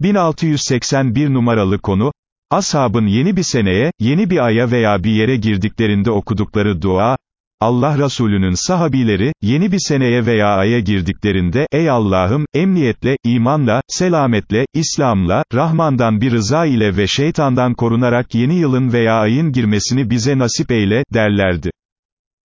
1681 numaralı konu, Ashabın yeni bir seneye, yeni bir aya veya bir yere girdiklerinde okudukları dua, Allah Resulü'nün sahabileri, yeni bir seneye veya aya girdiklerinde, ey Allah'ım, emniyetle, imanla, selametle, İslam'la, Rahman'dan bir rıza ile ve şeytandan korunarak yeni yılın veya ayın girmesini bize nasip eyle, derlerdi.